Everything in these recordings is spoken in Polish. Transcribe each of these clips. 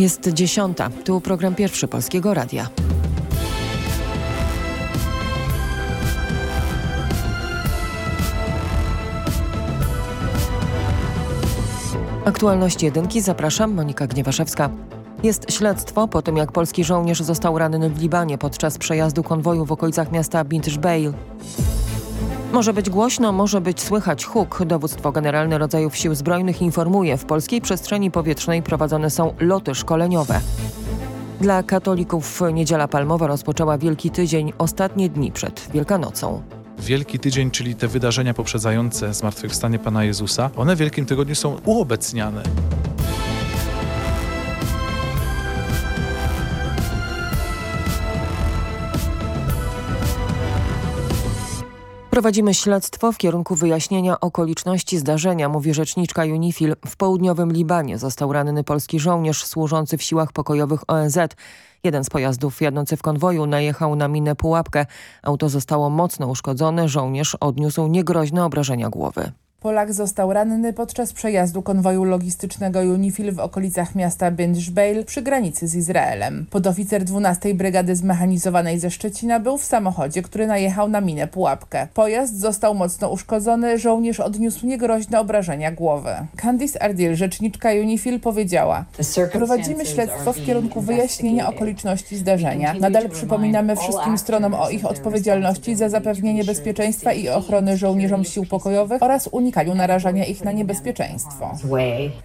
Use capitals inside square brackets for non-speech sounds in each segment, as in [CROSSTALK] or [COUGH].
Jest dziesiąta. Tu program pierwszy Polskiego Radia. Aktualności jedynki zapraszam, Monika Gniewaszewska. Jest śledztwo po tym, jak polski żołnierz został ranny w Libanie podczas przejazdu konwoju w okolicach miasta Bint Jbeil. Może być głośno, może być słychać huk. Dowództwo Generalne Rodzajów Sił Zbrojnych informuje, w polskiej przestrzeni powietrznej prowadzone są loty szkoleniowe. Dla katolików Niedziela Palmowa rozpoczęła Wielki Tydzień, ostatnie dni przed Wielkanocą. Wielki Tydzień, czyli te wydarzenia poprzedzające zmartwychwstanie Pana Jezusa, one w Wielkim Tygodniu są uobecniane. Prowadzimy śledztwo w kierunku wyjaśnienia okoliczności zdarzenia, mówi rzeczniczka UNIFIL. W południowym Libanie został ranny polski żołnierz służący w siłach pokojowych ONZ. Jeden z pojazdów jadący w konwoju najechał na minę pułapkę. Auto zostało mocno uszkodzone, żołnierz odniósł niegroźne obrażenia głowy. Polak został ranny podczas przejazdu konwoju logistycznego UNIFIL w okolicach miasta Bindżbejl przy granicy z Izraelem. Podoficer 12 Brygady Zmechanizowanej ze Szczecina był w samochodzie, który najechał na minę pułapkę. Pojazd został mocno uszkodzony, żołnierz odniósł niegroźne obrażenia głowy. Candice Ardil, rzeczniczka UNIFIL powiedziała Prowadzimy śledztwo w kierunku wyjaśnienia okoliczności zdarzenia. Nadal przypominamy wszystkim stronom o ich odpowiedzialności za zapewnienie bezpieczeństwa i ochrony żołnierzom sił pokojowych oraz uniknięcia unikaniu narażania ich na niebezpieczeństwo.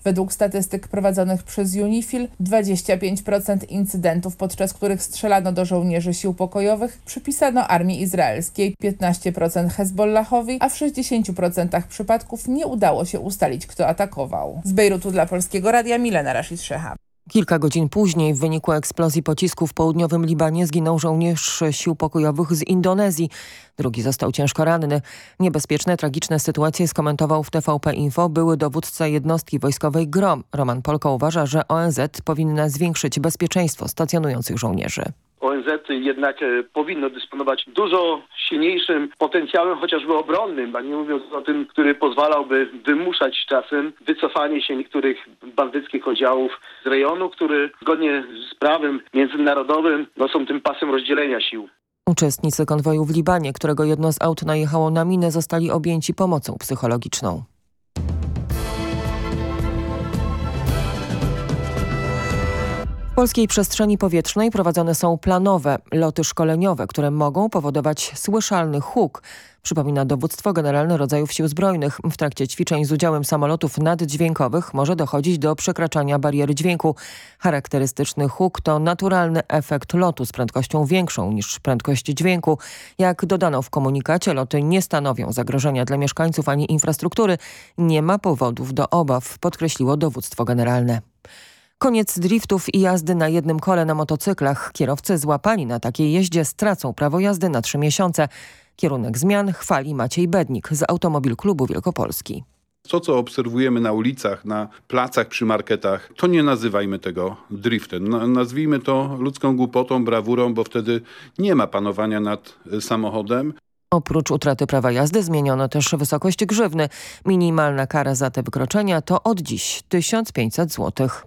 Według statystyk prowadzonych przez UNIFIL 25% incydentów, podczas których strzelano do żołnierzy sił pokojowych, przypisano armii izraelskiej, 15% Hezbollahowi, a w 60% przypadków nie udało się ustalić, kto atakował. Z Bejrutu dla Polskiego Radia Milena Rashid Sheha. Kilka godzin później w wyniku eksplozji pocisku w południowym Libanie zginął żołnierz sił pokojowych z Indonezji. Drugi został ciężko ranny. Niebezpieczne, tragiczne sytuacje skomentował w TVP Info były dowódca jednostki wojskowej GROM. Roman Polko uważa, że ONZ powinna zwiększyć bezpieczeństwo stacjonujących żołnierzy. ONZ jednak e, powinno dysponować dużo silniejszym potencjałem chociażby obronnym, a nie mówiąc o tym, który pozwalałby wymuszać czasem wycofanie się niektórych bandyckich oddziałów z rejonu, który zgodnie z prawem międzynarodowym no, są tym pasem rozdzielenia sił. Uczestnicy konwoju w Libanie, którego jedno z aut najechało na minę, zostali objęci pomocą psychologiczną. W polskiej przestrzeni powietrznej prowadzone są planowe loty szkoleniowe, które mogą powodować słyszalny huk, przypomina dowództwo generalne rodzajów sił zbrojnych. W trakcie ćwiczeń z udziałem samolotów naddźwiękowych może dochodzić do przekraczania bariery dźwięku. Charakterystyczny huk to naturalny efekt lotu z prędkością większą niż prędkość dźwięku. Jak dodano w komunikacie, loty nie stanowią zagrożenia dla mieszkańców ani infrastruktury. Nie ma powodów do obaw, podkreśliło dowództwo generalne. Koniec driftów i jazdy na jednym kole na motocyklach. Kierowcy złapani na takiej jeździe stracą prawo jazdy na trzy miesiące. Kierunek zmian chwali Maciej Bednik z Automobil Klubu Wielkopolski. To, co obserwujemy na ulicach, na placach przy marketach, to nie nazywajmy tego driftem. Nazwijmy to ludzką głupotą, brawurą, bo wtedy nie ma panowania nad samochodem. Oprócz utraty prawa jazdy zmieniono też wysokość grzywny. Minimalna kara za te wykroczenia to od dziś 1500 złotych.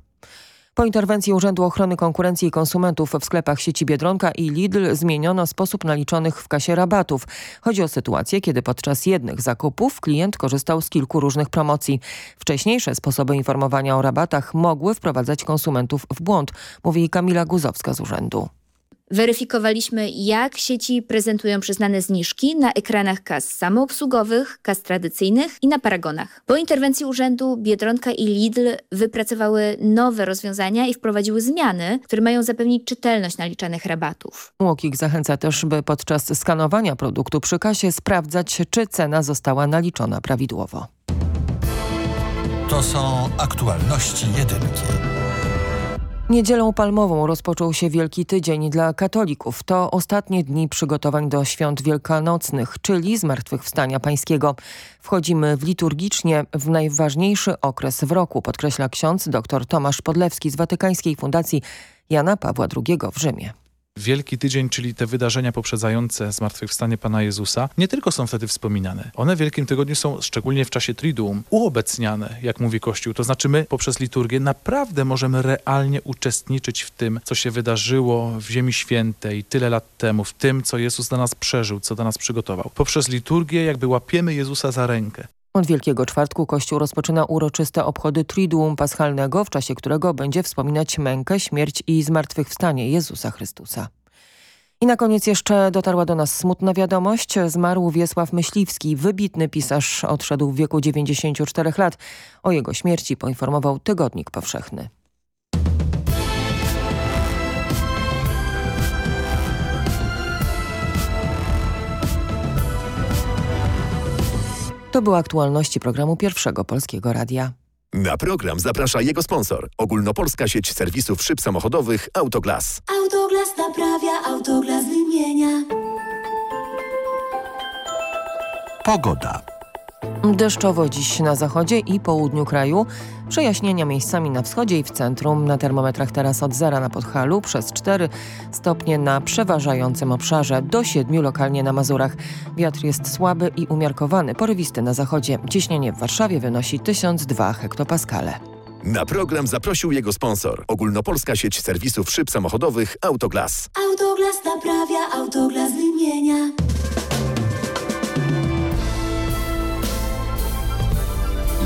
Po interwencji Urzędu Ochrony Konkurencji i Konsumentów w sklepach sieci Biedronka i Lidl zmieniono sposób naliczonych w kasie rabatów. Chodzi o sytuację, kiedy podczas jednych zakupów klient korzystał z kilku różnych promocji. Wcześniejsze sposoby informowania o rabatach mogły wprowadzać konsumentów w błąd, mówi Kamila Guzowska z urzędu. Weryfikowaliśmy, jak sieci prezentują przyznane zniżki na ekranach kas samoobsługowych, kas tradycyjnych i na paragonach. Po interwencji urzędu Biedronka i Lidl wypracowały nowe rozwiązania i wprowadziły zmiany, które mają zapewnić czytelność naliczanych rabatów. Łokik zachęca też, by podczas skanowania produktu przy kasie sprawdzać, czy cena została naliczona prawidłowo. To są aktualności jedynki. Niedzielą palmową rozpoczął się Wielki Tydzień dla katolików. To ostatnie dni przygotowań do świąt wielkanocnych, czyli Zmartwychwstania Pańskiego. Wchodzimy w liturgicznie w najważniejszy okres w roku, podkreśla ksiądz dr Tomasz Podlewski z Watykańskiej Fundacji Jana Pawła II w Rzymie. Wielki Tydzień, czyli te wydarzenia poprzedzające zmartwychwstanie Pana Jezusa, nie tylko są wtedy wspominane. One w Wielkim Tygodniu są, szczególnie w czasie Triduum, uobecniane, jak mówi Kościół. To znaczy my poprzez liturgię naprawdę możemy realnie uczestniczyć w tym, co się wydarzyło w Ziemi Świętej tyle lat temu, w tym, co Jezus dla nas przeżył, co dla nas przygotował. Poprzez liturgię jakby łapiemy Jezusa za rękę. Od Wielkiego Czwartku Kościół rozpoczyna uroczyste obchody Triduum Paschalnego, w czasie którego będzie wspominać mękę, śmierć i zmartwychwstanie Jezusa Chrystusa. I na koniec jeszcze dotarła do nas smutna wiadomość. Zmarł Wiesław Myśliwski, wybitny pisarz, odszedł w wieku 94 lat. O jego śmierci poinformował Tygodnik Powszechny. To były aktualności programu Pierwszego Polskiego Radia. Na program zaprasza jego sponsor. Ogólnopolska sieć serwisów szyb samochodowych Autoglas. Autoglas naprawia, Autoglas wymienia. Pogoda. Deszczowo dziś na zachodzie i południu kraju. Przejaśnienia miejscami na wschodzie i w centrum. Na termometrach teraz od zera na Podhalu, przez 4 stopnie na przeważającym obszarze, do 7 lokalnie na Mazurach. Wiatr jest słaby i umiarkowany, porywisty na zachodzie. Ciśnienie w Warszawie wynosi 1002 hektopaskale. Na program zaprosił jego sponsor. Ogólnopolska sieć serwisów szyb samochodowych Autoglas. Autoglas naprawia, Autoglas wymienia.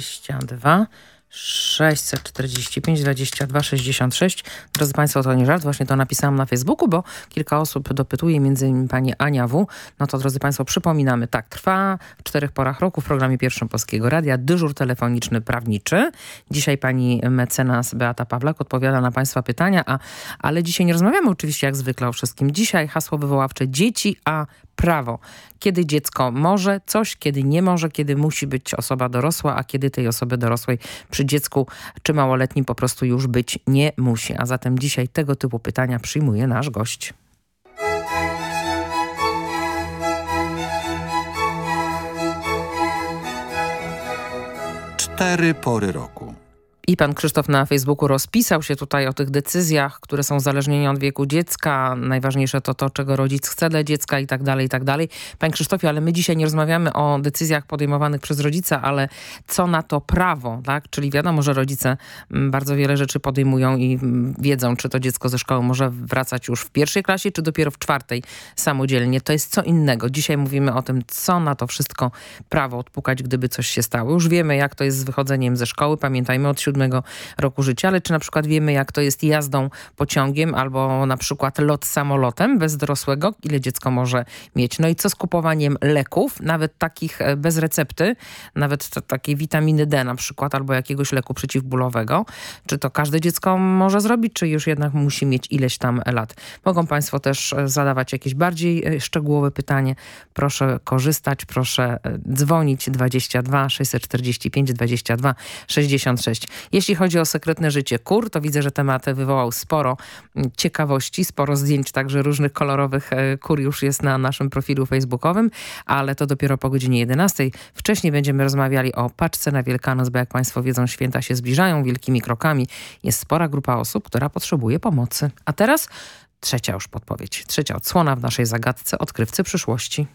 22 645 22 66. Drodzy Państwo, to nie żart, właśnie to napisałam na Facebooku, bo kilka osób dopytuje, między innymi pani Ania W. No to drodzy Państwo, przypominamy, tak, trwa w czterech porach roku w programie Pierwszym Polskiego Radia dyżur telefoniczny prawniczy. Dzisiaj pani mecenas Beata Pawlak odpowiada na Państwa pytania, a, ale dzisiaj nie rozmawiamy oczywiście jak zwykle o wszystkim. Dzisiaj hasło wywoławcze dzieci, a prawo. Kiedy dziecko może coś, kiedy nie może, kiedy musi być osoba dorosła, a kiedy tej osoby dorosłej przy dziecku czy małoletnim po prostu już być nie musi. A zatem dzisiaj tego typu pytania przyjmuje nasz gość. Cztery pory roku. I pan Krzysztof na Facebooku rozpisał się tutaj o tych decyzjach, które są uzależnione od wieku dziecka. Najważniejsze to to, czego rodzic chce dla dziecka i tak dalej, i tak dalej. Panie Krzysztofie, ale my dzisiaj nie rozmawiamy o decyzjach podejmowanych przez rodzica, ale co na to prawo, tak? Czyli wiadomo, że rodzice mm, bardzo wiele rzeczy podejmują i mm, wiedzą, czy to dziecko ze szkoły może wracać już w pierwszej klasie, czy dopiero w czwartej samodzielnie. To jest co innego. Dzisiaj mówimy o tym, co na to wszystko prawo odpukać, gdyby coś się stało. Już wiemy, jak to jest z wychodzeniem ze szkoły. Pamiętajmy od siódmego roku życia, ale czy na przykład wiemy, jak to jest jazdą pociągiem albo na przykład lot samolotem bez dorosłego, ile dziecko może mieć. No i co z kupowaniem leków, nawet takich e, bez recepty, nawet takiej witaminy D na przykład, albo jakiegoś leku przeciwbólowego. Czy to każde dziecko może zrobić, czy już jednak musi mieć ileś tam lat? Mogą Państwo też e, zadawać jakieś bardziej e, szczegółowe pytanie. Proszę korzystać, proszę dzwonić 22 645 22 66. Jeśli chodzi o sekretne życie kur, to widzę, że temat wywołał sporo ciekawości, sporo zdjęć także różnych kolorowych e, kur już jest na naszym profilu facebookowym, ale to dopiero po godzinie 11. Wcześniej będziemy rozmawiali o paczce na Wielkanoc, bo jak Państwo wiedzą, święta się zbliżają wielkimi krokami. Jest spora grupa osób, która potrzebuje pomocy. A teraz trzecia już podpowiedź, trzecia odsłona w naszej zagadce odkrywcy przyszłości.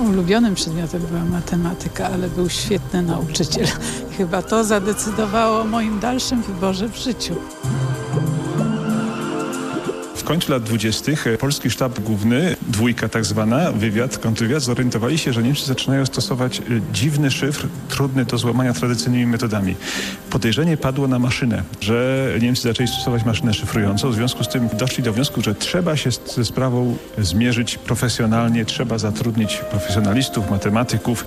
Ulubionym przedmiotem była matematyka, ale był świetny nauczyciel. [LAUGHS] Chyba to zadecydowało o moim dalszym wyborze w życiu końcu lat 20. polski sztab główny, dwójka tak zwana, wywiad, kontrwywiad, zorientowali się, że Niemcy zaczynają stosować e, dziwny szyfr, trudny do złamania tradycyjnymi metodami. Podejrzenie padło na maszynę, że Niemcy zaczęli stosować maszynę szyfrującą, w związku z tym doszli do wniosku, że trzeba się ze sprawą zmierzyć profesjonalnie, trzeba zatrudnić profesjonalistów, matematyków.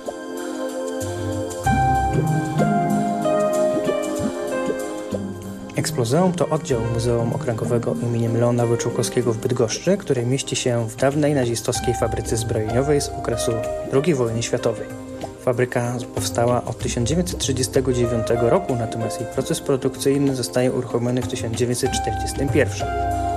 Eksplozeum to oddział Muzeum Okręgowego im. Leona Wyczółkowskiego w Bydgoszczy, który mieści się w dawnej nazistowskiej fabryce zbrojeniowej z okresu II wojny światowej. Fabryka powstała od 1939 roku, natomiast jej proces produkcyjny zostaje uruchomiony w 1941.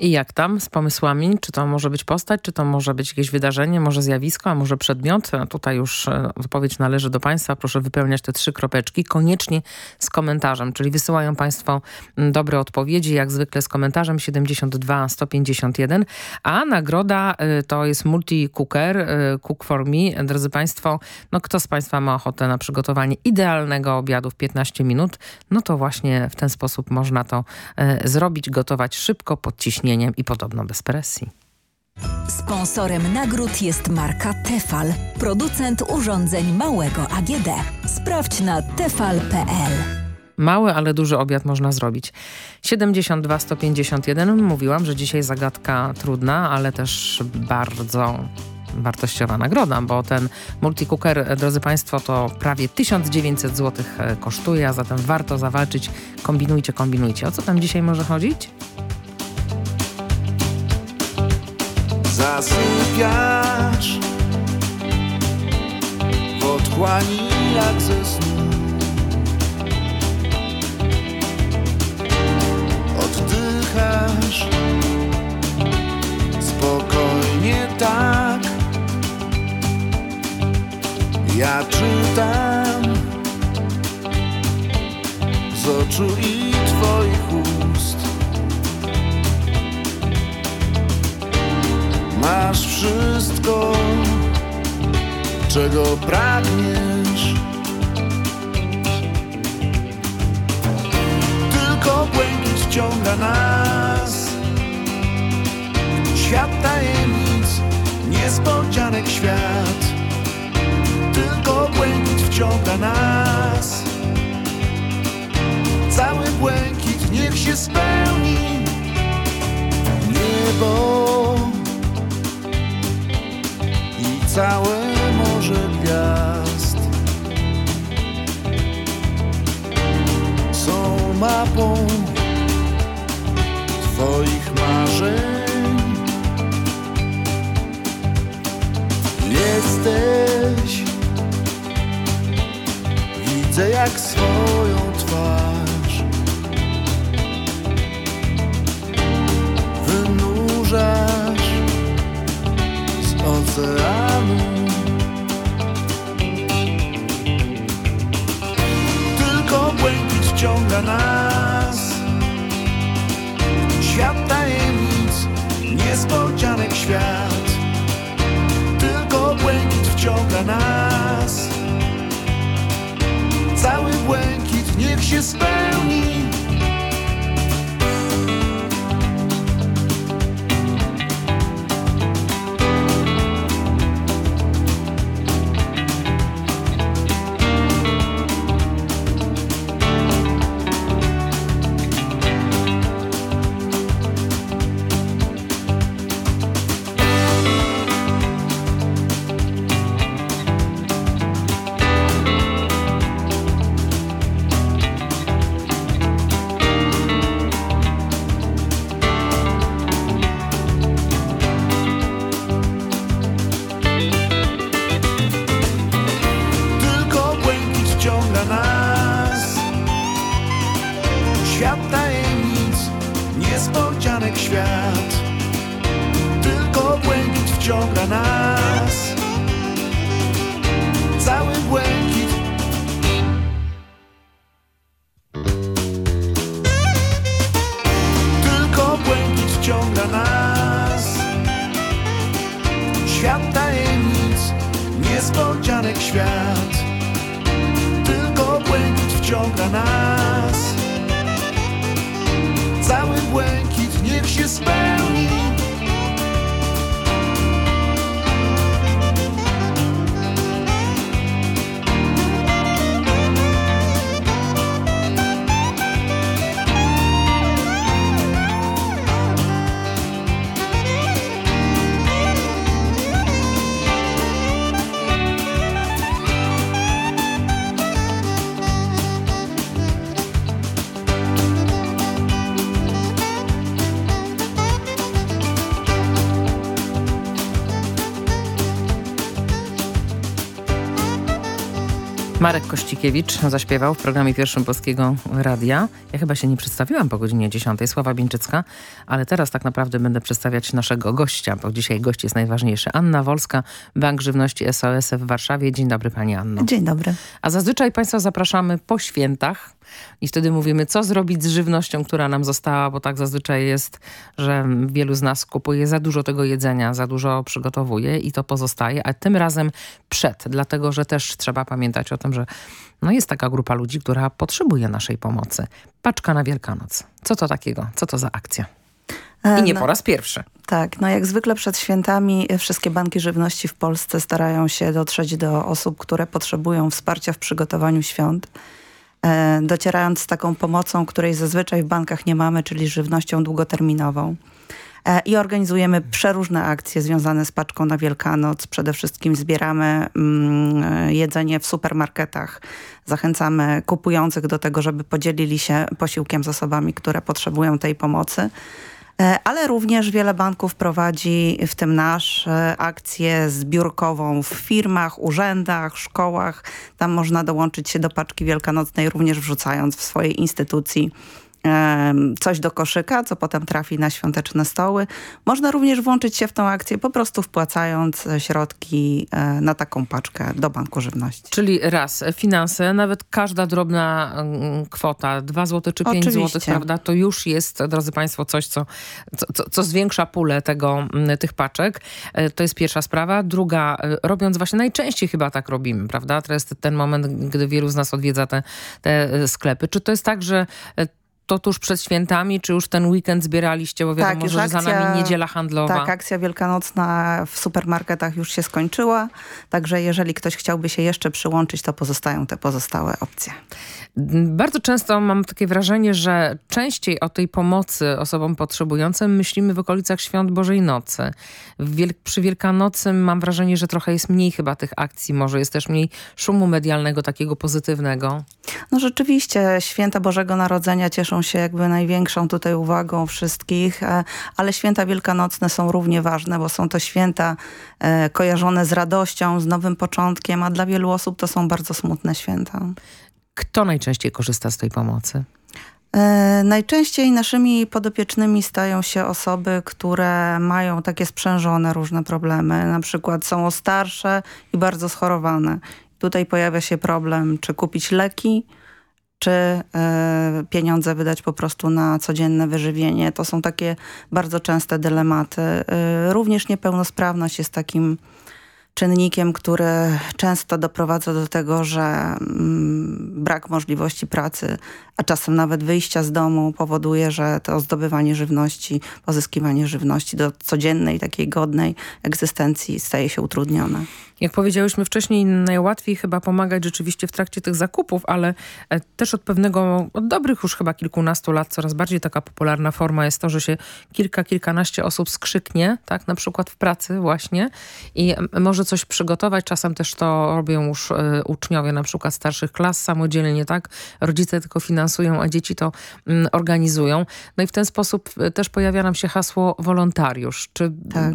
I jak tam z pomysłami? Czy to może być postać, czy to może być jakieś wydarzenie, może zjawisko, a może przedmiot? Tutaj już e, odpowiedź należy do Państwa. Proszę wypełniać te trzy kropeczki, koniecznie z komentarzem, czyli wysyłają Państwo mm, dobre odpowiedzi, jak zwykle z komentarzem 72 151, a nagroda e, to jest multi-cooker, e, cook for me. Drodzy Państwo, no kto z Państwa ma ochotę na przygotowanie idealnego obiadu w 15 minut, no to właśnie w ten sposób można to zrobić, gotować szybko, pod ciśnieniem i podobno bez presji. Sponsorem nagród jest marka Tefal, producent urządzeń małego AGD. Sprawdź na tefal.pl. Mały, ale duży obiad można zrobić. 72 151. Mówiłam, że dzisiaj zagadka trudna, ale też bardzo wartościowa nagroda, bo ten multicooker, drodzy Państwo, to prawie 1900 zł e, kosztuje, a zatem warto zawalczyć. Kombinujcie, kombinujcie. O co tam dzisiaj może chodzić? Zasypiasz w otchłani jak ze snu. Oddychasz. Spokojnie tak. Ja czytam z oczu i twoich ust masz wszystko, czego pragniesz. Tylko błękit ciąga nas, świat tajemnic, niespodzianek świat. Tylko błękit wciąga nas, cały błękit niech się spełni. Niebo całe morze gwiazd są mapą Twoich marzeń. Jesteś, widzę jak swoją twarz wynurzasz oceanu. Tylko błękit wciąga nas. Świat tajemnic, niespodzianek świat. Tylko błękit wciąga nas. Cały błękit niech się spełni. Marek Kościkiewicz zaśpiewał w programie pierwszym Polskiego Radia. Ja chyba się nie przedstawiłam po godzinie 10. Sława Bieńczycka, ale teraz tak naprawdę będę przedstawiać naszego gościa, bo dzisiaj gość jest najważniejszy. Anna Wolska, Bank Żywności SOS w Warszawie. Dzień dobry Pani Anno. Dzień dobry. A zazwyczaj Państwa zapraszamy po świętach i wtedy mówimy, co zrobić z żywnością, która nam została, bo tak zazwyczaj jest, że wielu z nas kupuje za dużo tego jedzenia, za dużo przygotowuje i to pozostaje, a tym razem przed, dlatego że też trzeba pamiętać o tym, że no jest taka grupa ludzi, która potrzebuje naszej pomocy. Paczka na Wielkanoc. Co to takiego? Co to za akcja? I nie no, po raz pierwszy. Tak, no jak zwykle przed świętami wszystkie banki żywności w Polsce starają się dotrzeć do osób, które potrzebują wsparcia w przygotowaniu świąt. E, docierając z taką pomocą, której zazwyczaj w bankach nie mamy, czyli żywnością długoterminową. E, I organizujemy przeróżne akcje związane z paczką na Wielkanoc. Przede wszystkim zbieramy mm, jedzenie w supermarketach. Zachęcamy kupujących do tego, żeby podzielili się posiłkiem z osobami, które potrzebują tej pomocy. E, Ale również wiele banków prowadzi, w tym nasz, akcję zbiórkową w firmach, urzędach, szkołach. Tam można dołączyć się do paczki wielkanocnej, również wrzucając w swojej instytucji coś do koszyka, co potem trafi na świąteczne stoły. Można również włączyć się w tą akcję, po prostu wpłacając środki e, na taką paczkę do Banku Żywności. Czyli raz, finanse, nawet każda drobna mm, kwota, 2 zł czy 5 zł, prawda, to już jest, drodzy Państwo, coś, co, co, co- zwiększa pulę tego, mm, tych paczek. E, To jest pierwsza sprawa. Druga, e, robiąc właśnie, najczęściej chyba tak robimy, prawda? To jest ten moment, gdy wielu z nas odwiedza te, te sklepy. Czy to jest tak, że to tuż przed świętami, czy już ten weekend zbieraliście, bo wiadomo, Tak, że za akcja- nami niedziela handlowa. Tak, akcja wielkanocna w supermarketach już się skończyła, także jeżeli ktoś chciałby się jeszcze przyłączyć, to pozostają te pozostałe opcje. Bardzo często mam takie wrażenie, że częściej o tej pomocy osobom potrzebującym myślimy w okolicach Świąt Bożej Nocy. Wiel przy Wielkanocy mam wrażenie, że trochę jest mniej chyba tych akcji, może jest też mniej szumu medialnego takiego pozytywnego. No rzeczywiście święta Bożego Narodzenia cieszą się jakby największą tutaj uwagą wszystkich, e, ale święta wielkanocne są równie ważne, bo są to święta e, kojarzone z radością, z nowym początkiem, a dla wielu osób to są bardzo smutne święta. Kto najczęściej korzysta z tej pomocy? E, Najczęściej naszymi podopiecznymi stają się osoby, które mają takie sprzężone różne problemy. Na przykład są starsze i bardzo schorowane. Tutaj pojawia się problem, czy kupić leki, czy e, pieniądze wydać po prostu na codzienne wyżywienie. To są takie bardzo częste dylematy. E, Również niepełnosprawność jest takim czynnikiem, który często doprowadza do tego, że mm, brak możliwości pracy, a czasem nawet wyjścia z domu powoduje, że to zdobywanie żywności, pozyskiwanie żywności do codziennej, takiej godnej egzystencji staje się utrudnione. Jak powiedziałyśmy wcześniej, najłatwiej chyba pomagać rzeczywiście w trakcie tych zakupów, ale e, też od pewnego, od dobrych już chyba kilkunastu lat coraz bardziej taka popularna forma jest to, że się kilka, kilkanaście osób skrzyknie, tak, na przykład w pracy właśnie i może coś przygotować. Czasem też to robią już e, uczniowie na przykład starszych klas samodzielnie, tak. Rodzice tylko finansują, a dzieci to mm, organizują. No i w ten sposób e, też pojawia nam się hasło wolontariusz. Czy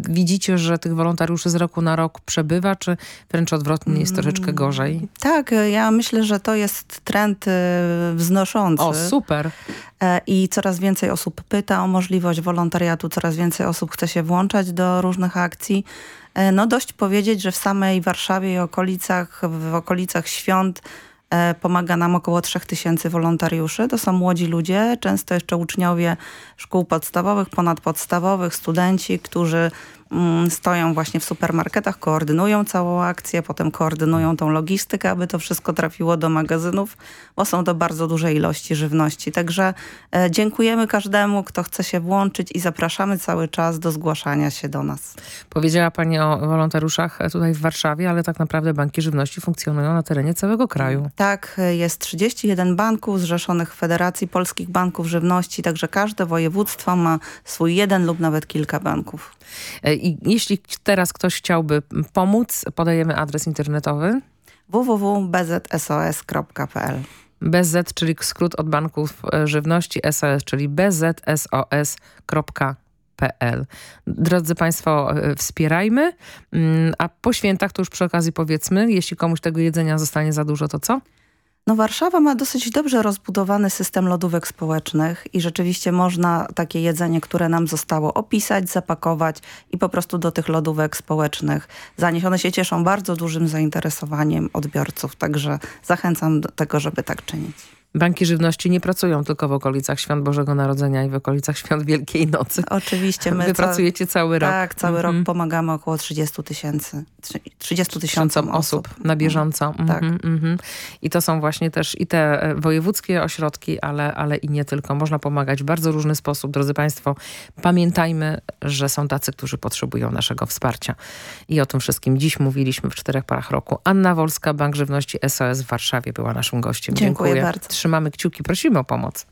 widzicie, że tych wolontariuszy z roku na rok przebywa, czy wręcz odwrotnie jest troszeczkę gorzej? Tak, ja myślę, że to jest trend y, wznoszący. O, super. E, I coraz więcej osób pyta o możliwość wolontariatu, coraz więcej osób chce się włączać do różnych akcji. E, No dość powiedzieć, że w samej Warszawie i okolicach, w okolicach świąt e, pomaga nam około 3000 wolontariuszy. To są młodzi ludzie, często jeszcze uczniowie szkół podstawowych, ponadpodstawowych, studenci, którzy mm, stoją właśnie w supermarketach, koordynują całą akcję, potem koordynują tą logistykę, aby to wszystko trafiło do magazynów, bo są to bardzo duże ilości żywności. Także e, dziękujemy każdemu, kto chce się włączyć i zapraszamy cały czas do zgłaszania się do nas. Powiedziała Pani o wolontariuszach tutaj w Warszawie, ale tak naprawdę banki żywności funkcjonują na terenie całego kraju. Tak, e, jest 31 banków zrzeszonych w Federacji Polskich Banków Żywności, także każde województwo ma swój jeden lub nawet kilka banków. E, I jeśli teraz ktoś chciałby pomóc, podajemy adres internetowy. www.bzsos.pl BZ, czyli skrót od banków e, żywności, SOS, czyli bzsos.pl. Drodzy Państwo, e, wspierajmy, Mm, a po świętach to już przy okazji powiedzmy, jeśli komuś tego jedzenia zostanie za dużo, to co? No Warszawa ma dosyć dobrze rozbudowany system lodówek społecznych i rzeczywiście można takie jedzenie, które nam zostało opisać, zapakować i po prostu do tych lodówek społecznych zanieść. One się cieszą bardzo dużym zainteresowaniem odbiorców, także zachęcam do tego, żeby tak czynić. Banki żywności nie pracują tylko w okolicach Świąt Bożego Narodzenia i w okolicach Świąt Wielkiej Nocy. Oczywiście. My Wy ca- pracujecie cały rok. Tak, cały Mhm. rok pomagamy około 30 tysięcy. trzy- 30 tysiącom osób osób. na bieżąco. Tak. Mhm, mhm. I to są właśnie też i te e, wojewódzkie ośrodki, ale, ale i nie tylko. Można pomagać w bardzo różny sposób. Drodzy Państwo, pamiętajmy, że są tacy, którzy potrzebują naszego wsparcia. I o tym wszystkim dziś mówiliśmy w czterech parach roku. Anna Wolska, Bank Żywności SOS w Warszawie była naszym gościem. Dziękuję bardzo. Trzymamy kciuki, prosimy o pomoc.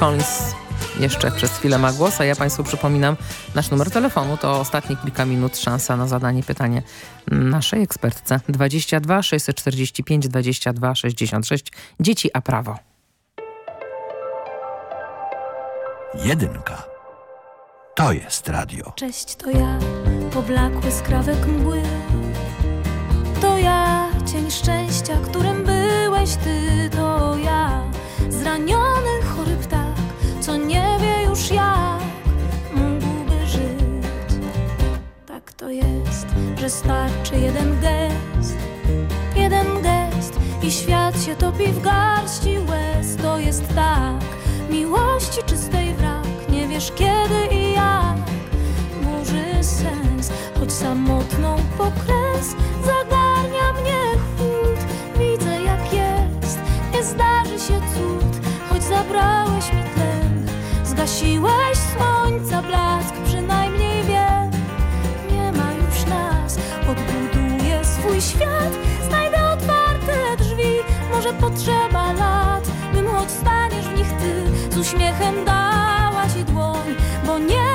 Collins jeszcze przez chwilę ma głos, a ja Państwu przypominam nasz numer telefonu. To ostatnie kilka minut szansa na zadanie pytania naszej ekspertce. 22 645 22 66. Dzieci a prawo. Jedynka. To jest radio. Cześć, to ja, poblakły skrawek mgły. To ja, cień szczęścia, którym byłeś ty. To ja, zraniony to jest, że starczy jeden gest, jeden gest i świat się topi w garści łez. To jest tak, miłości czystej wrak, nie wiesz kiedy i jak. Burzy sens, choć samotną pokres. Zagarnia mnie chłód. Widzę jak jest, nie zdarzy się cud, choć zabrałeś mi tlen, zgasiłeś słońca blask, przynajmniej swój świat, znajdę otwarte drzwi, może potrzeba lat, bym choć staniesz w nich ty, z uśmiechem dała ci dłoń, bo nie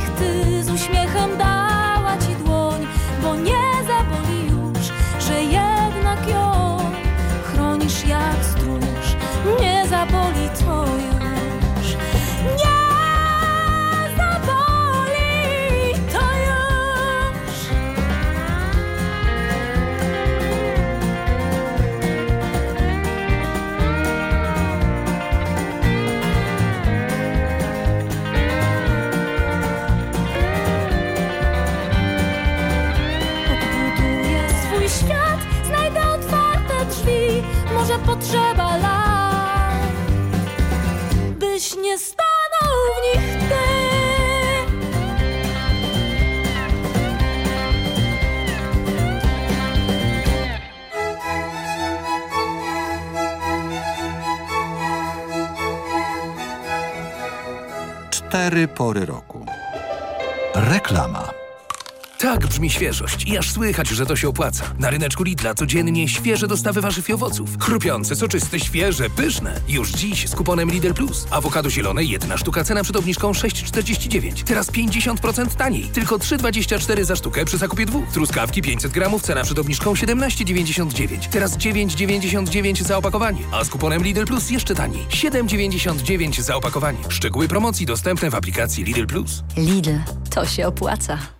staniesz w nich ty Cztery pory roku. Reklama. Tak brzmi świeżość i aż słychać, że to się opłaca. Na ryneczku Lidla codziennie świeże dostawy warzyw i owoców. Chrupiące, soczyste, świeże, pyszne. Już dziś z kuponem Lidl Plus. Awokado zielone, jedna sztuka, cena przed obniżką 6,49. Teraz 50% taniej. Tylko 3,24 za sztukę przy zakupie dwóch. Truskawki 500 gramów, cena przed obniżką 17,99. Teraz 9,99 za opakowanie. A z kuponem Lidl Plus jeszcze taniej. 7,99 za opakowanie. Szczegóły promocji dostępne w aplikacji Lidl Plus. Lidl, to się opłaca.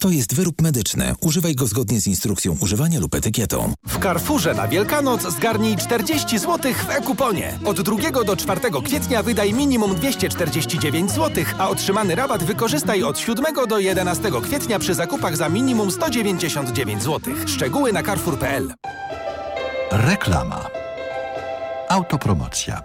To jest wyrób medyczny. Używaj go zgodnie z instrukcją używania lub etykietą. W Carrefourze na Wielkanoc zgarnij 40 zł w e-kuponie. Od 2 do 4 kwietnia wydaj minimum 249 zł, a otrzymany rabat wykorzystaj od 7 do 11 kwietnia przy zakupach za minimum 199 zł. Szczegóły na carrefour.pl. Reklama. Autopromocja.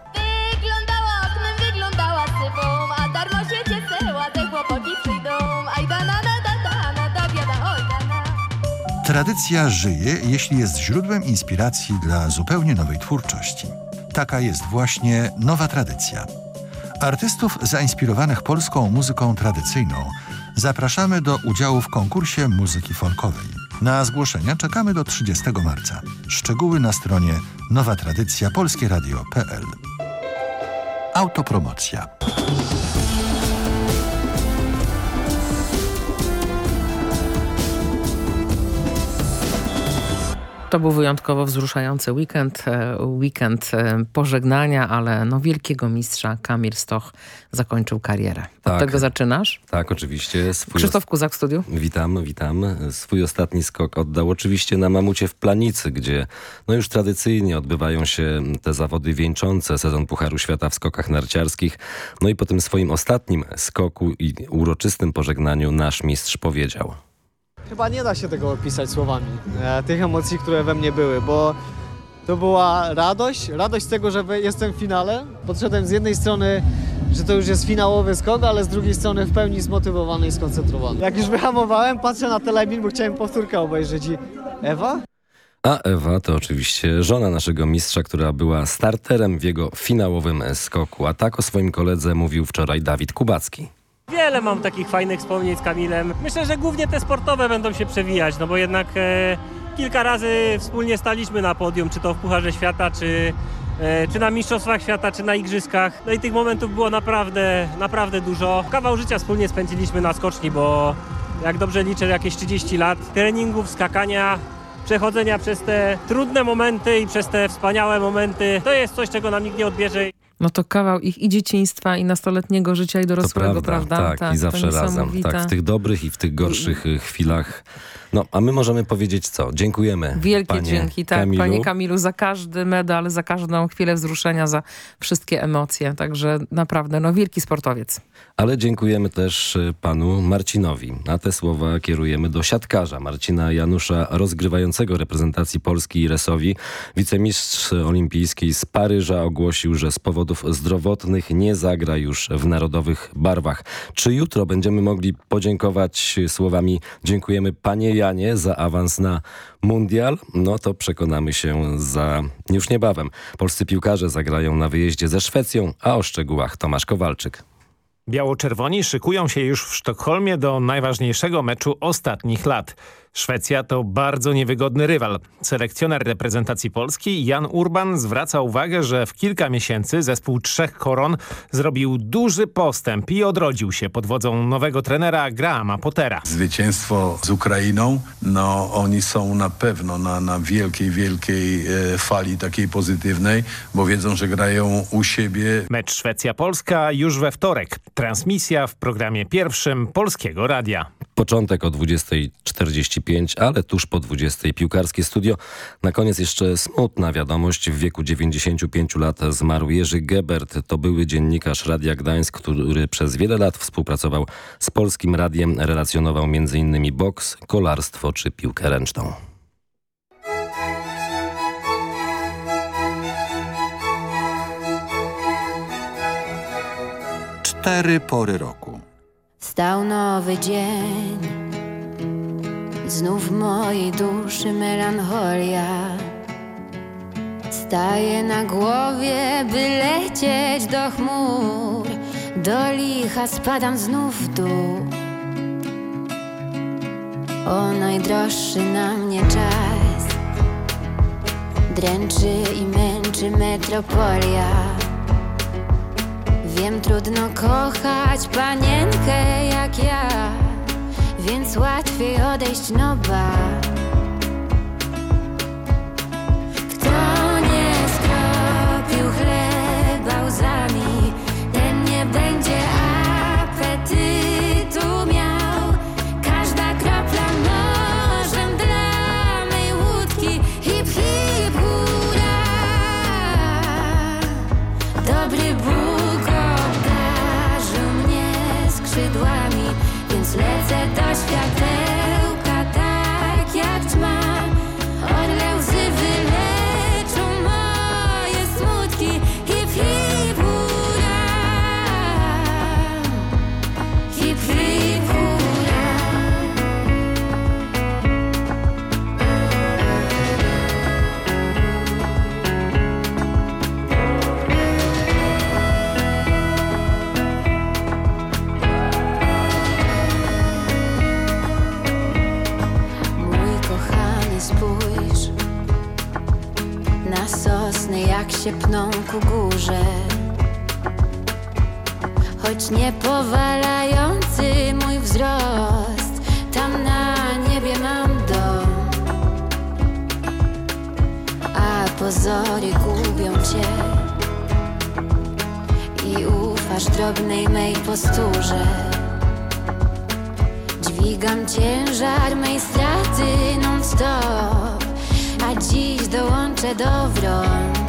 Tradycja żyje, jeśli jest źródłem inspiracji dla zupełnie nowej twórczości. Taka jest właśnie nowa tradycja. Artystów zainspirowanych polską muzyką tradycyjną zapraszamy do udziału w konkursie muzyki folkowej. Na zgłoszenia czekamy do 30 marca. Szczegóły na stronie nowa tradycja polskieradio.pl Autopromocja. To był wyjątkowo wzruszający weekend, e, weekend e, pożegnania, ale no wielkiego mistrza Kamil Stoch zakończył karierę. Od Tak. tego zaczynasz? Tak, oczywiście. Swój Krzysztof Kuzak w studiu? Witam, witam. Swój ostatni skok oddał oczywiście na Mamucie w Planicy, gdzie no już tradycyjnie odbywają się te zawody wieńczące sezon Pucharu Świata w skokach narciarskich. No i po tym swoim ostatnim skoku i uroczystym pożegnaniu nasz mistrz powiedział. Chyba nie da się tego opisać słowami, e, tych emocji, które we mnie były, bo to była radość, radość z tego, że jestem w finale. Podszedłem z jednej strony, że to już jest finałowy skok, ale z drugiej strony w pełni zmotywowany i skoncentrowany. Jak już wyhamowałem, patrzę na telebin, bo chciałem powtórkę obejrzeć i Ewa? A Ewa to oczywiście żona naszego mistrza, która była starterem w jego finałowym skoku. A tak o swoim koledze mówił wczoraj Dawid Kubacki. Wiele mam takich fajnych wspomnień z Kamilem. Myślę, że głównie te sportowe będą się przewijać, no bo jednak e, kilka razy wspólnie staliśmy na podium, czy to w Pucharze Świata, czy, e, czy na Mistrzostwach Świata, czy na Igrzyskach. No i tych momentów było naprawdę, naprawdę dużo. Kawał życia wspólnie spędziliśmy na skoczni, bo jak dobrze liczę, jakieś 30 lat treningów, skakania, przechodzenia przez te trudne momenty i przez te wspaniałe momenty. To jest coś, czego nam nikt nie odbierze. No to kawał ich i dzieciństwa, i nastoletniego życia, i dorosłego, prawda, prawda? Tak, i to zawsze razem. Tak, w tych dobrych i w tych gorszych y, chwilach. No, a my możemy powiedzieć co? Dziękujemy. Wielkie panie dzięki, tak, Kamilu. panie Kamilu, za każdy medal, za każdą chwilę wzruszenia, za wszystkie emocje. Także naprawdę, no wielki sportowiec. Ale dziękujemy też y, panu Marcinowi. A te słowa kierujemy do siatkarza Marcina Janusza, rozgrywającego reprezentacji Polski i Resowi. Wicemistrz olimpijski z Paryża ogłosił, że z powodów zdrowotnych nie zagra już w narodowych barwach. Czy jutro będziemy mogli podziękować słowami dziękujemy panie Za awans na mundial? No to przekonamy się za już niebawem. Polscy piłkarze zagrają na wyjeździe ze Szwecją, a o szczegółach Tomasz Kowalczyk. Biało-czerwoni szykują się już w Sztokholmie do najważniejszego meczu ostatnich lat. Szwecja to bardzo niewygodny rywal. Selekcjoner reprezentacji Polski Jan Urban zwraca uwagę, że w kilka miesięcy zespół Trzech Koron zrobił duży postęp i odrodził się pod wodzą nowego trenera Grahama Pottera. Zwycięstwo z Ukrainą, no oni są na pewno na, na wielkiej, wielkiej e, fali takiej pozytywnej, bo wiedzą, że grają u siebie. Mecz Szwecja-Polska już we wtorek. Transmisja w programie pierwszym Polskiego Radia. Początek o 20.45, ale tuż po 20.00 piłkarskie studio. Na koniec jeszcze smutna wiadomość. W wieku 95 lat zmarł Jerzy Gebert. To były dziennikarz Radia Gdańsk, który przez wiele lat współpracował z Polskim Radiem. Relacjonował m.in. boks, kolarstwo czy piłkę ręczną. Cztery pory roku. Stał nowy dzień, znów w mojej duszy melancholia. Staję na głowie, by lecieć do chmur, do licha spadam znów w dół. O najdroższy na mnie czas, dręczy i męczy metropolia. Wiem, trudno kochać panienkę jak ja, więc łatwiej odejść no ba. Się pną ku górze. Choć nie powalający mój wzrost, tam na niebie mam dom. A pozory gubią cię i ufasz drobnej mej posturze. Dźwigam ciężar mej straty non-stop, a dziś dołączę do wron.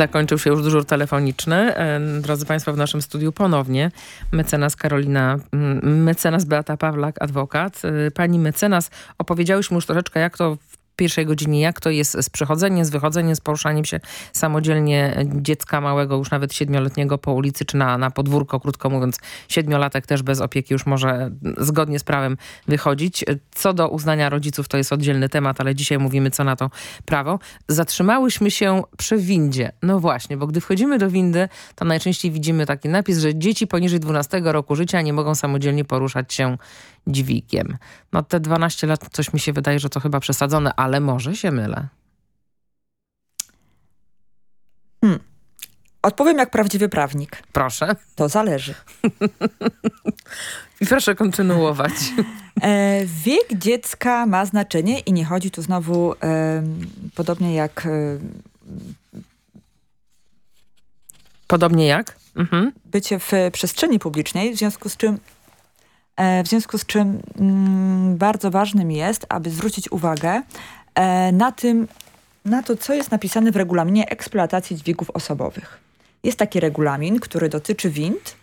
Zakończył się już dyżur telefoniczny. E, Drodzy Państwo, w naszym studiu ponownie mecenas Karolina, mm, mecenas Beata Pawlak, adwokat. E, Pani mecenas, opowiedziałyśmy już troszeczkę, jak to pierwszej godzinie, jak to jest z przechodzeniem, z wychodzeniem, z poruszaniem się samodzielnie dziecka małego, już nawet siedmioletniego po ulicy, czy na, na podwórko, krótko mówiąc. Siedmiolatek też bez opieki już może zgodnie z prawem wychodzić. Co do uznania rodziców, to jest oddzielny temat, ale dzisiaj mówimy, co na to prawo. Zatrzymałyśmy się przy windzie. No właśnie, bo gdy wchodzimy do windy, to najczęściej widzimy taki napis, że dzieci poniżej 12 roku życia nie mogą samodzielnie poruszać się dźwigiem. No te 12 lat, coś mi się wydaje, że to chyba przesadzone, ale może się mylę. Odpowiem jak prawdziwy prawnik. Proszę. To zależy. I proszę kontynuować. [LAUGHS] E, wiek dziecka ma znaczenie i nie chodzi tu znowu e, podobnie jak... E, Podobnie jak? Mhm. Bycie w przestrzeni publicznej, w związku z czym W związku z czym mm, bardzo ważnym jest, aby zwrócić uwagę e, na tym, na to, co jest napisane w regulaminie eksploatacji dźwigów osobowych. Jest taki regulamin, który dotyczy wind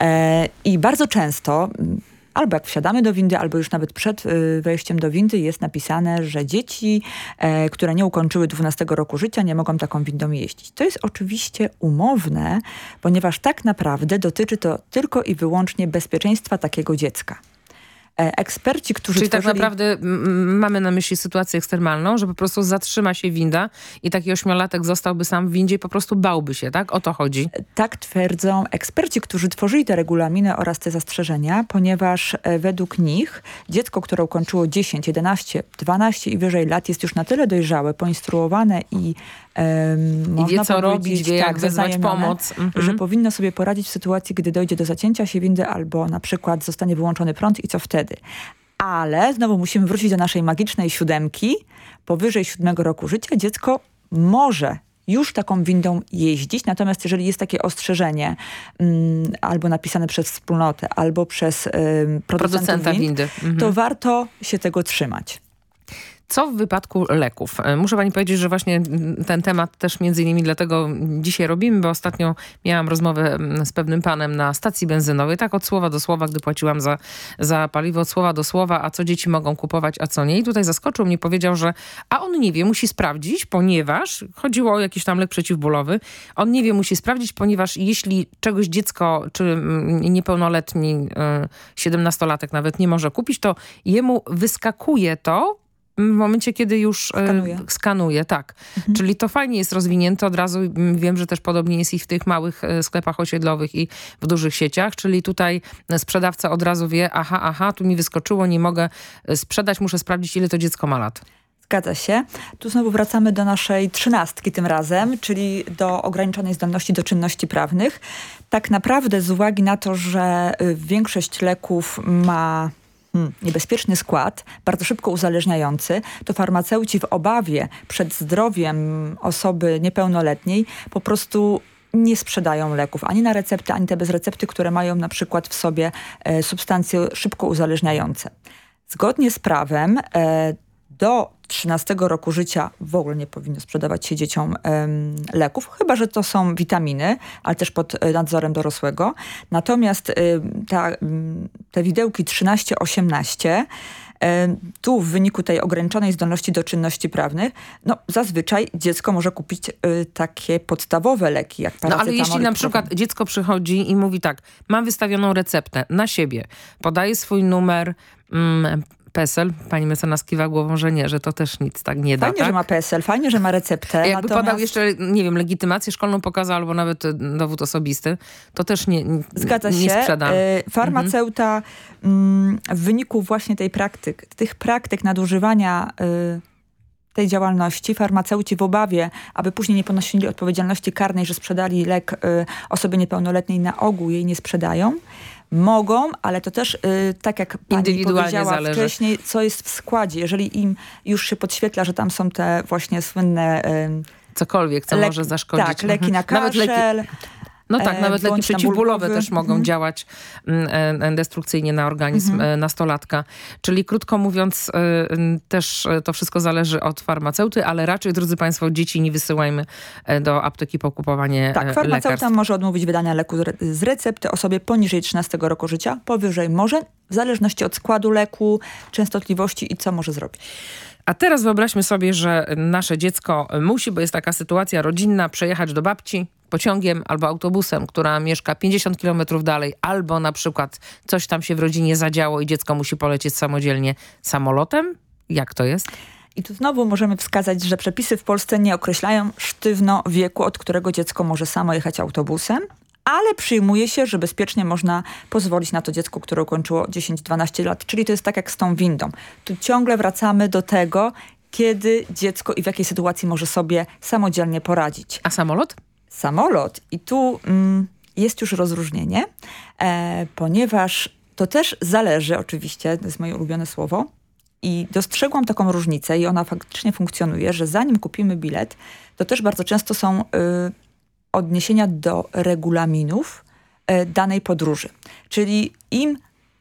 e, i bardzo często, mm, albo jak wsiadamy do windy, albo już nawet przed y, wejściem do windy jest napisane, że dzieci, e, które nie ukończyły 12 roku życia, nie mogą taką windą jeździć. To jest oczywiście umowne, ponieważ tak naprawdę dotyczy to tylko i wyłącznie bezpieczeństwa takiego dziecka. E, Eksperci, którzy Czyli tak tworzyli... naprawdę mm, mamy na myśli sytuację ekstremalną, że po prostu zatrzyma się winda i taki ośmiolatek zostałby sam w windzie i po prostu bałby się, tak? O to chodzi. Tak twierdzą eksperci, którzy tworzyli te regulaminy oraz te zastrzeżenia, ponieważ e, według nich dziecko, które ukończyło 10, 11, 12 i wyżej lat jest już na tyle dojrzałe, poinstruowane i em, można co powiedzieć, robić, wie, jak wezwać pomoc. Mhm. że powinno sobie poradzić w sytuacji, gdy dojdzie do zacięcia się windy albo na przykład zostanie wyłączony prąd i co wtedy. Ale znowu musimy wrócić do naszej magicznej siódemki. Powyżej siódmego roku życia dziecko może już taką windą jeździć, natomiast jeżeli jest takie ostrzeżenie mm, albo napisane przez wspólnotę, albo przez ym, producenta, Producenta wind, windy. Mhm. to warto się tego trzymać. Co w wypadku leków? E, Muszę pani powiedzieć, że właśnie ten temat też między innymi dlatego dzisiaj robimy, bo ostatnio miałam rozmowę mm, z pewnym panem na stacji benzynowej, tak od słowa do słowa, gdy płaciłam za, za paliwo, od słowa do słowa, a co dzieci mogą kupować, a co nie. I tutaj zaskoczył mnie, powiedział, że a on nie wie, musi sprawdzić, ponieważ chodziło o jakiś tam lek przeciwbólowy. On nie wie, musi sprawdzić, ponieważ jeśli czegoś dziecko, czy mm, niepełnoletni, y, 17-latek nawet nie może kupić, to jemu wyskakuje to w momencie, kiedy już e, Skanuje. skanuje tak. Czyli to fajnie jest rozwinięte od razu. mm, Wiem, że też podobnie jest i w tych małych e, sklepach osiedlowych i w dużych sieciach, czyli tutaj sprzedawca od razu wie, aha, aha, tu mi wyskoczyło, nie mogę e, sprzedać, muszę sprawdzić, ile to dziecko ma lat. Zgadza się. Tu znowu wracamy do naszej trzynastki tym razem, czyli do ograniczonej zdolności do czynności prawnych. Tak naprawdę z uwagi na to, że y, większość leków ma hmm, niebezpieczny skład, bardzo szybko uzależniający, to farmaceuci w obawie przed zdrowiem osoby niepełnoletniej po prostu nie sprzedają leków ani na recepty, ani te bez recepty, które mają na przykład w sobie e, substancje szybko uzależniające. Zgodnie z prawem e, do 13 roku życia w ogóle nie powinno sprzedawać się dzieciom em, leków, chyba że to są witaminy, ale też pod e, nadzorem dorosłego. Natomiast em, ta, em, te widełki 13-18 em, tu w wyniku tej ograniczonej zdolności do czynności prawnych, no zazwyczaj dziecko może kupić y, takie podstawowe leki, jak No paracetamol ale jeśli na przykład dziecko przychodzi i mówi tak, mam wystawioną receptę na siebie, podaje swój numer mm, PESEL, pani mecenas kiwa głową, że nie, że to też nic tak nie da, Fajnie, tak? że ma PESEL, fajnie, że ma receptę. Jakby natomiast... podał jeszcze, nie wiem, legitymację szkolną pokazał, albo nawet e, dowód osobisty, to też nie, nie, Zgadza nie się. sprzeda. E, Farmaceuta mm, w wyniku właśnie tej praktyk, tych praktyk nadużywania y, tej działalności, farmaceuci w obawie, aby później nie ponosili odpowiedzialności karnej, że sprzedali lek y, osobie niepełnoletniej, na ogół jej nie sprzedają. Mogą, ale to też, y, tak jak pani powiedziała zależy. wcześniej, co jest w składzie. Jeżeli im już się podświetla, że tam są te właśnie słynne... Y, Cokolwiek, co lek- może zaszkodzić. Tak, leki na Mhm. Nawet leki- kaszel. No tak, e, nawet leki przeciwbólowe też mogą Mhm. działać mm, e, destrukcyjnie na organizm Mhm. e, nastolatka. Czyli krótko mówiąc, e, też e, to wszystko zależy od farmaceuty, ale raczej, drodzy Państwo, dzieci nie wysyłajmy e, do apteki po kupowanie Tak, e, farmaceuta lekarstw. może odmówić wydania leku z recepty osobie poniżej 13 roku życia, powyżej może, w zależności od składu leku, częstotliwości i co może zrobić. A teraz wyobraźmy sobie, że nasze dziecko musi, bo jest taka sytuacja rodzinna, przejechać do babci pociągiem albo autobusem, która mieszka 50 kilometrów dalej, albo na przykład coś tam się w rodzinie zadziało i dziecko musi polecieć samodzielnie samolotem. Jak to jest? I tu znowu możemy wskazać, że przepisy w Polsce nie określają sztywno wieku, od którego dziecko może samo jechać autobusem, ale przyjmuje się, że bezpiecznie można pozwolić na to dziecku, które ukończyło 10-12 lat. Czyli to jest tak jak z tą windą. Tu ciągle wracamy do tego, kiedy dziecko i w jakiej sytuacji może sobie samodzielnie poradzić. A samolot? Samolot. I tu mm, jest już rozróżnienie, e, ponieważ to też zależy oczywiście, to jest moje ulubione słowo, i dostrzegłam taką różnicę i ona faktycznie funkcjonuje, że zanim kupimy bilet, to też bardzo często są y, odniesienia do regulaminów y, danej podróży. Czyli im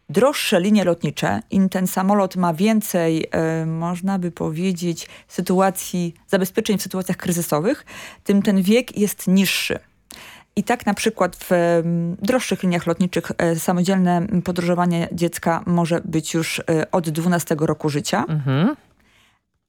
droższe linie lotnicze, im ten samolot ma więcej, y, można by powiedzieć, sytuacji, zabezpieczeń w sytuacjach kryzysowych, tym ten wiek jest niższy. I tak na przykład w droższych liniach lotniczych e, samodzielne podróżowanie dziecka może być już e, od 12 roku życia, Mhm.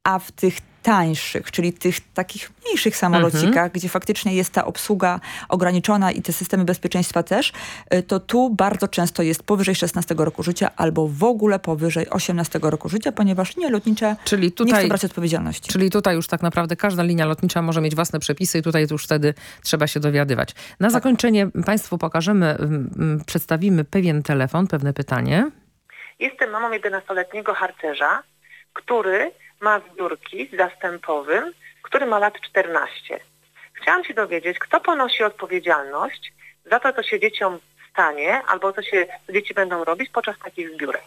a w tych tańszych, czyli tych takich mniejszych samolocikach, Mhm. gdzie faktycznie jest ta obsługa ograniczona i te systemy bezpieczeństwa też, e, to tu bardzo często jest powyżej 16 roku życia albo w ogóle powyżej 18 roku życia, ponieważ linie lotnicze Czyli nie tutaj, chcą brać odpowiedzialności. czyli tutaj już tak naprawdę każda linia lotnicza może mieć własne przepisy i tutaj już wtedy trzeba się dowiadywać. Na zakończenie Państwu pokażemy, przedstawimy pewien telefon, pewne pytanie. Jestem mamą 11-letniego harcerza, który ma zbiórki z zastępowym, który ma lat 14. Chciałam się dowiedzieć, kto ponosi odpowiedzialność za to, co się dzieciom stanie, albo co się dzieci będą robić podczas takich zbiórek.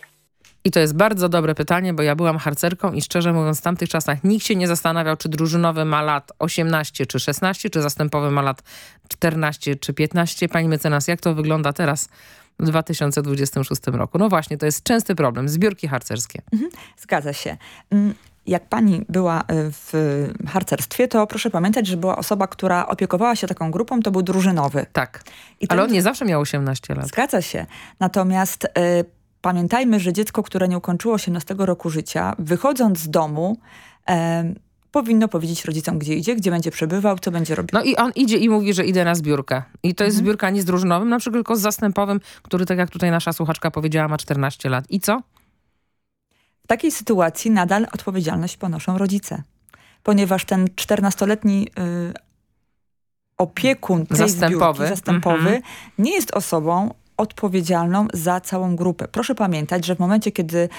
I to jest bardzo dobre pytanie, bo ja byłam harcerką i szczerze mówiąc w tamtych czasach nikt się nie zastanawiał, czy drużynowy ma lat 18 czy 16, czy zastępowy ma lat 14 czy 15. Pani mecenas, jak to wygląda teraz w 2026 roku? No właśnie, to jest częsty problem. Zbiórki harcerskie. Mhm, Zgadza się. Jak pani była y, w harcerstwie, to proszę pamiętać, że była osoba, która opiekowała się taką grupą, to był drużynowy. Tak, I ale ten- on nie zawsze miał 18 lat. Zgadza się. Natomiast y, pamiętajmy, że dziecko, które nie ukończyło 18 roku życia, wychodząc z domu, em, powinno powiedzieć rodzicom, gdzie idzie, gdzie będzie przebywał, co będzie robił. No i on idzie i mówi, że idę na zbiórkę. I to jest Mhm. zbiórka nie z drużynowym, na przykład tylko z zastępowym, który, tak jak tutaj nasza słuchaczka powiedziała, ma 14 lat. I co? W takiej sytuacji nadal odpowiedzialność ponoszą rodzice. Ponieważ ten 14-letni y, opiekun tej Zastępowy. zbiórki, zastępowy Mhm. nie jest osobą odpowiedzialną za całą grupę. Proszę pamiętać, że w momencie, kiedy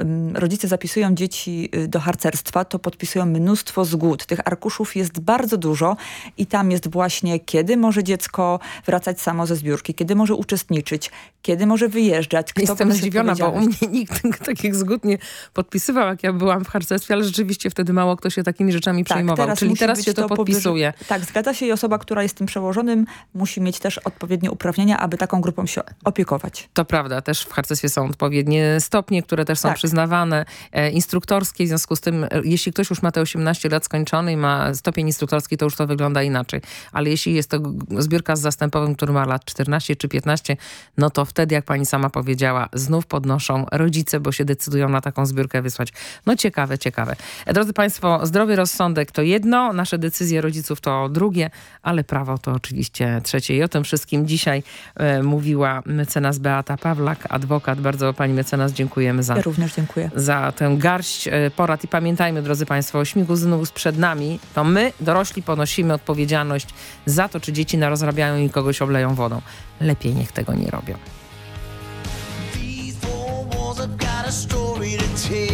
ym, rodzice zapisują dzieci y, do harcerstwa, to podpisują mnóstwo zgód. Tych arkuszów jest bardzo dużo i tam jest właśnie, kiedy może dziecko wracać samo ze zbiórki, kiedy może uczestniczyć, kiedy może wyjeżdżać, kto Jestem zdziwiona, bo u mnie nikt [LAUGHS] takich zgód nie podpisywał, jak ja byłam w harcerstwie, ale rzeczywiście wtedy mało kto się takimi rzeczami przejmował. Czyli musi teraz się to powyżej- podpisuje. Tak, zgadza się i osoba, która jest tym przełożonym musi mieć też odpowiednie uprawnienia, aby taką grupą się opiekować. To prawda, też w harcerstwie są odpowiednie stopnie, które też są Tak. przyznawane, e, instruktorskie, w związku z tym, e, jeśli ktoś już ma te 18 lat skończony i ma stopień instruktorski, to już to wygląda inaczej. Ale jeśli jest to zbiórka z zastępowym, który ma lat 14 czy 15, no to wtedy, jak pani sama powiedziała, znów podnoszą rodzice, bo się decydują na taką zbiórkę wysłać. No ciekawe, ciekawe. E, Drodzy Państwo, zdrowy rozsądek to jedno, nasze decyzje rodziców to drugie, ale prawo to oczywiście trzecie. I o tym wszystkim dzisiaj e, mówiła mecenas Beata Pawlak, adwokat. Bardzo pani mecenas dziękujemy za Ja również dziękuję. za tę garść e, porad i pamiętajmy, drodzy Państwo, śmigus znów przed nami, to my, dorośli, ponosimy odpowiedzialność za to, czy dzieci narozrabiają i kogoś obleją wodą. Lepiej niech tego nie robią. walls have got a story to tell.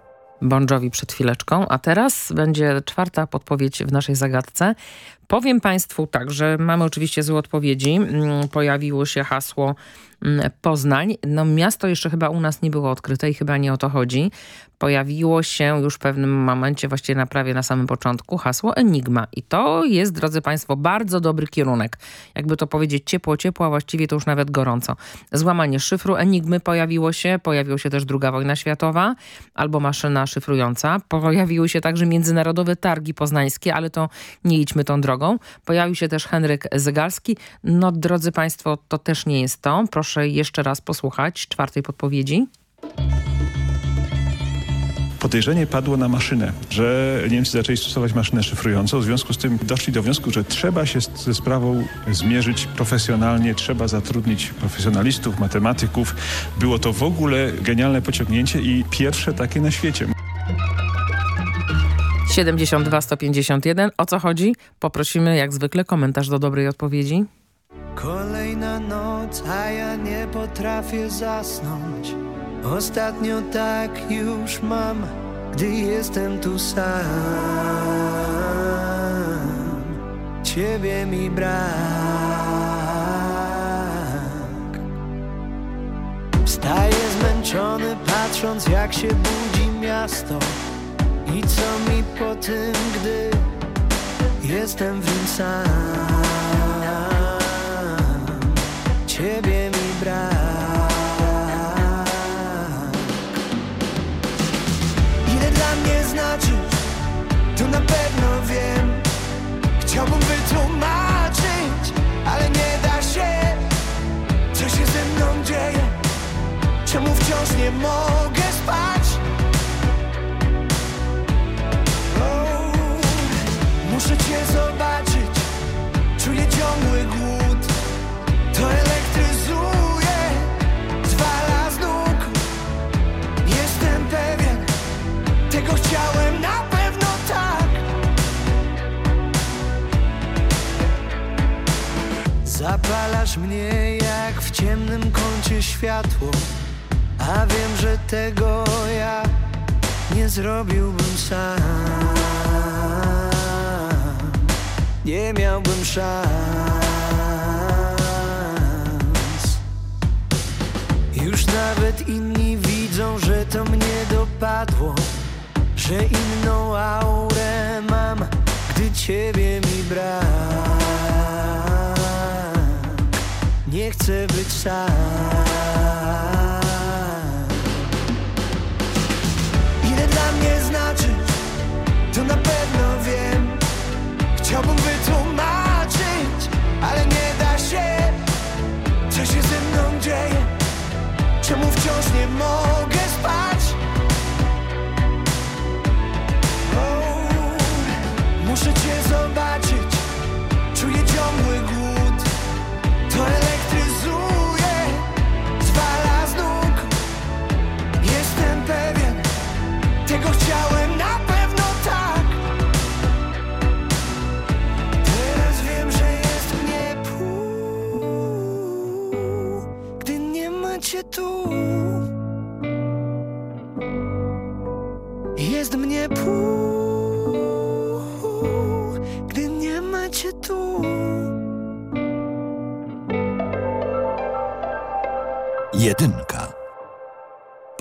Bon Jovi przed chwileczką, a teraz będzie czwarta podpowiedź w naszej zagadce. Powiem Państwu tak, że mamy oczywiście złe odpowiedzi. Mm, Pojawiło się hasło mm, Poznań. No miasto jeszcze chyba u nas nie było odkryte i chyba nie o to chodzi. Pojawiło się już w pewnym momencie, właściwie na prawie na samym początku, hasło Enigma. I to jest, drodzy Państwo, bardzo dobry kierunek. Jakby to powiedzieć ciepło, ciepło, a właściwie to już nawet gorąco. Złamanie szyfru Enigmy pojawiło się, pojawiła się też druga wojna światowa, albo maszyna szyfrująca. Pojawiły się także międzynarodowe targi poznańskie, ale to nie idźmy tą drogą. Drogą. Pojawił się też Henryk Zygalski. No drodzy Państwo, to też nie jest to. Proszę jeszcze raz posłuchać czwartej podpowiedzi. Podejrzenie padło na maszynę, że Niemcy zaczęli stosować maszynę szyfrującą. W związku z tym doszli do wniosku, że trzeba się ze sprawą zmierzyć profesjonalnie, trzeba zatrudnić profesjonalistów, matematyków. Było to w ogóle genialne pociągnięcie i pierwsze takie na świecie. 72 151. O co chodzi? Poprosimy jak zwykle komentarz do dobrej odpowiedzi. Kolejna noc, a ja nie potrafię zasnąć. Ostatnio tak już mam, gdy jestem tu sam. Ciebie mi brak. Wstaję zmęczony, patrząc jak się budzi miasto. I co mi po tym, gdy jestem w nim sam. Ciebie mi brak. Ile dla mnie znaczysz, to na pewno wiem. Chciałbym wytłumaczyć, ale nie da się. Co się ze mną dzieje? Czemu wciąż nie mogę spać? Zapalasz mnie jak w ciemnym kącie światło, a wiem, że tego ja nie zrobiłbym sam. Nie miałbym szans. Już nawet inni widzą, że to mnie dopadło Że inną aurę mam, gdy ciebie mi brak Nie chcę być sam Ile dla mnie znaczysz, to na pewno wiem Chciałbym wytłumaczyć, ale nie da się Co się ze mną dzieje? Czemu wciąż nie mogę spać? O, muszę cię zobaczyć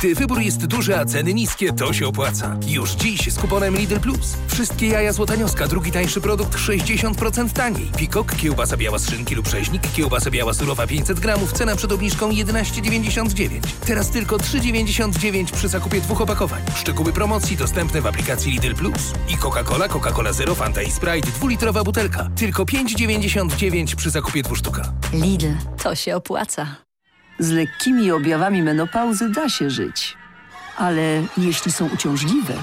Gdy wybór jest duży, a ceny niskie, to się opłaca. Już dziś z kuponem Lidl Plus. Wszystkie jaja złotanioska, drugi tańszy produkt 60% taniej. Pikok, kiełbasa biała z szynki lub rzeźnik, kiełbasa biała surowa 500 gramów, cena przed obniżką 11,99. Teraz tylko 3,99 przy zakupie dwóch opakowań. Szczegóły promocji dostępne w aplikacji Lidl Plus. I Coca-Cola, Coca-Cola Zero, Fanta i Sprite, dwulitrowa butelka. Tylko 5,99 przy zakupie dwóch sztuka. Lidl, to się opłaca. Z lekkimi objawami menopauzy da się żyć. Ale jeśli są uciążliwe,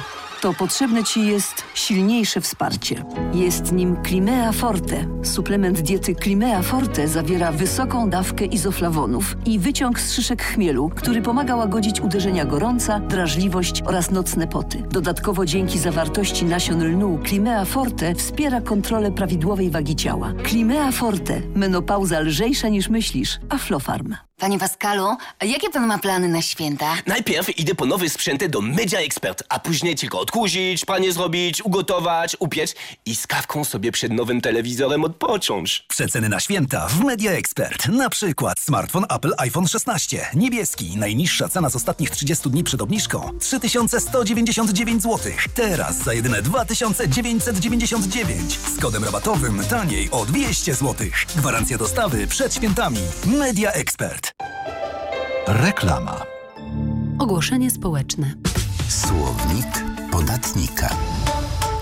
to potrzebne Ci jest silniejsze wsparcie. Jest nim Climea Forte. Suplement diety Climea Forte zawiera wysoką dawkę izoflawonów i wyciąg z szyszek chmielu, który pomaga łagodzić uderzenia gorąca, drażliwość oraz nocne poty. Dodatkowo dzięki zawartości nasion lnu Climea Forte wspiera kontrolę prawidłowej wagi ciała. Climea Forte. Menopauza lżejsza niż myślisz. Aflofarm. Panie Pascalu, a jakie pan ma plany na święta? Najpierw idę po nowe sprzęty do Media Expert, a później tylko odkurzyć, pranie zrobić, ugotować, upiec i z kawką sobie przed nowym telewizorem odpocząć. Przeceny na święta w Media Expert. Na przykład smartfon Apple iPhone 16. Niebieski. Najniższa cena z ostatnich 30 dni przed obniżką. 3199 zł. Teraz za jedyne 2999. Z kodem rabatowym taniej o 200 zł. Gwarancja dostawy przed świętami. Media Expert. Reklama. Ogłoszenie społeczne. Słownik podatnika.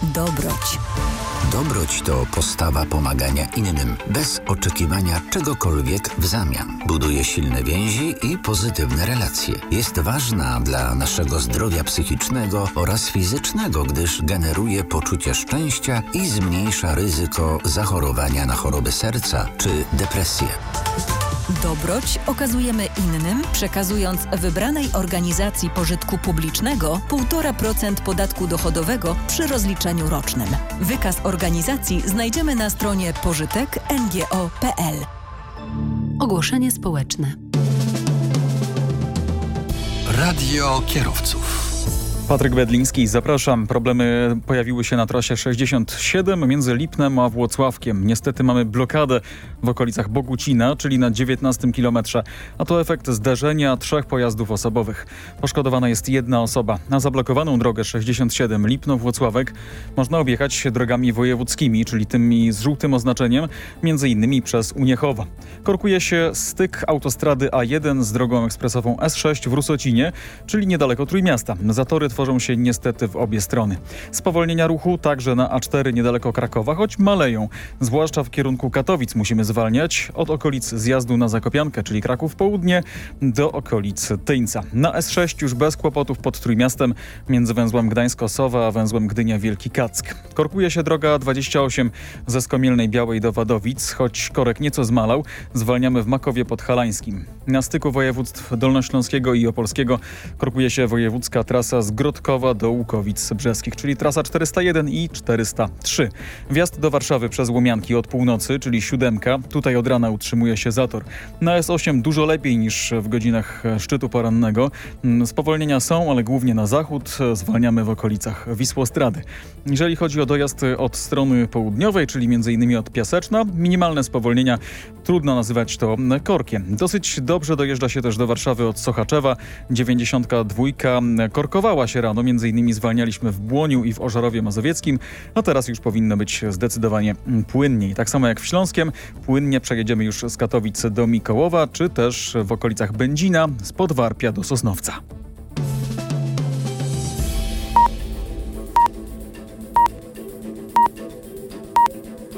Dobroć. Dobroć to postawa pomagania innym, bez oczekiwania czegokolwiek w zamian. Buduje silne więzi i pozytywne relacje. Jest ważna dla naszego zdrowia psychicznego oraz fizycznego, gdyż generuje poczucie szczęścia i zmniejsza ryzyko zachorowania na choroby serca czy depresję. Dobroć okazujemy innym, przekazując wybranej organizacji pożytku publicznego 1,5% podatku dochodowego przy rozliczeniu rocznym. Wykaz organizacji znajdziemy na stronie pożytek.ngo.pl. Ogłoszenie społeczne. Radio kierowców. Patryk Bedliński, zapraszam. Problemy pojawiły się na trasie 67 między Lipnem a Włocławkiem. Niestety mamy blokadę w okolicach Bogucina, czyli na 19 kilometrze, a to efekt zderzenia trzech pojazdów osobowych. Poszkodowana jest jedna osoba. Na zablokowaną drogę 67 Lipno-Włocławek można objechać drogami wojewódzkimi, czyli tymi z żółtym oznaczeniem, między innymi przez Uniechowa. Korkuje się styk autostrady A1 z drogą ekspresową S6 w Rusocinie, czyli niedaleko Trójmiasta. Zatory tworzą się niestety w obie strony. Spowolnienia ruchu także na A4 niedaleko Krakowa, choć maleją. Zwłaszcza w kierunku Katowic musimy zwalniać od okolic zjazdu na Zakopiankę, czyli Kraków Południe, do okolic Tyńca. Na S6 już bez kłopotów pod Trójmiastem między węzłem Gdańsko-Sowa a węzłem Gdynia-Wielki Kack. Korkuje się droga 28 ze Skomielnej Białej do Wadowic, choć korek nieco zmalał, zwalniamy w Makowie Podhalańskim. Na styku województw dolnośląskiego i opolskiego korkuje się wojewódzka trasa z Grodkowa do Łukowic Brzeskich, czyli trasa 401 i 403. Wjazd do Warszawy przez Łomianki od północy, czyli siódemka. Tutaj od rana utrzymuje się zator. Na S8 dużo lepiej niż w godzinach szczytu porannego. Mm, Spowolnienia są, ale głównie na zachód. Zwalniamy w okolicach Wisłostrady. Jeżeli chodzi o dojazd od strony południowej, czyli m.in. od Piaseczna, minimalne spowolnienia. Trudno nazywać to korkiem. Dosyć dobrze dojeżdża się też do Warszawy od Sochaczewa. 92 korkowała się rano, między innymi zwalnialiśmy w Błoniu i w Ożarowie Mazowieckim, a teraz już powinno być zdecydowanie płynniej. Tak samo jak w Śląskiem, płynnie przejedziemy już z Katowic do Mikołowa, czy też w okolicach Będzina z Podwarpia do Sosnowca.